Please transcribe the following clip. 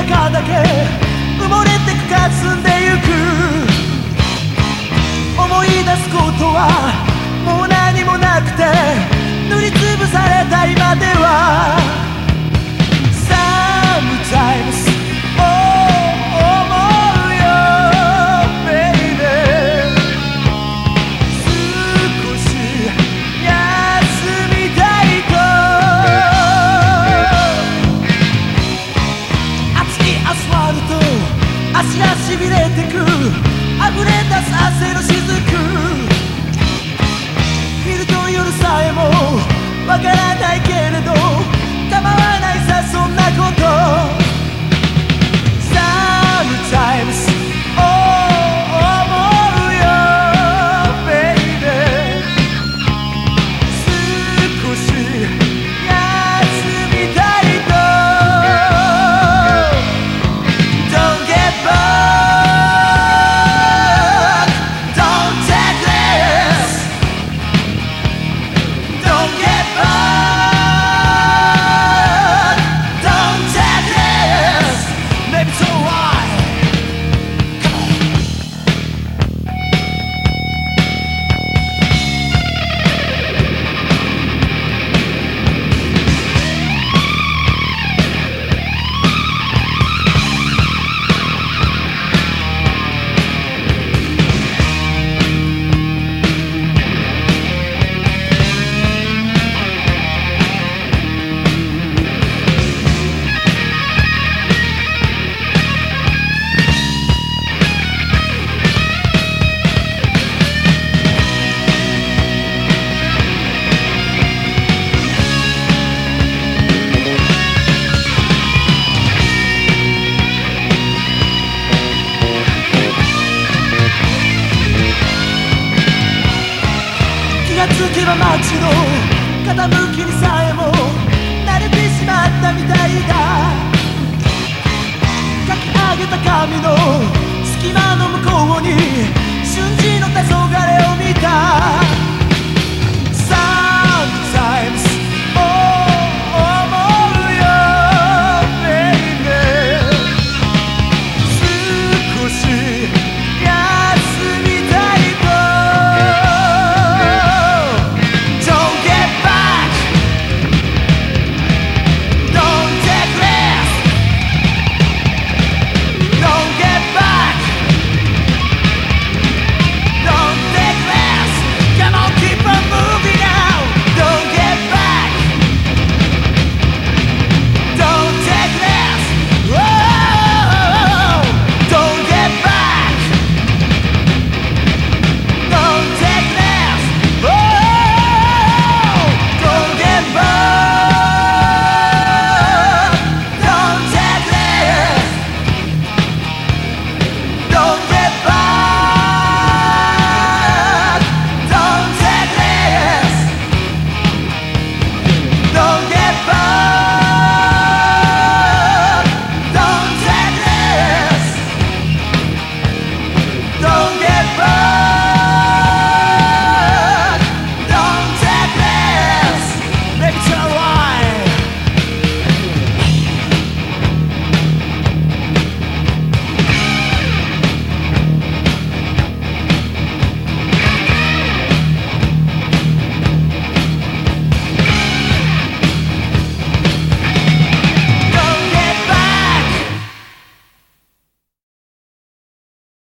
中だけ埋もれてくかすんでゆく。思い出すことはもう何もなくて塗りつぶされた今では。ると足がしびれてく。溢れ出す汗の雫。見ると夜さえもわからないがつけば街の傾きにさえも慣れてしまったみたい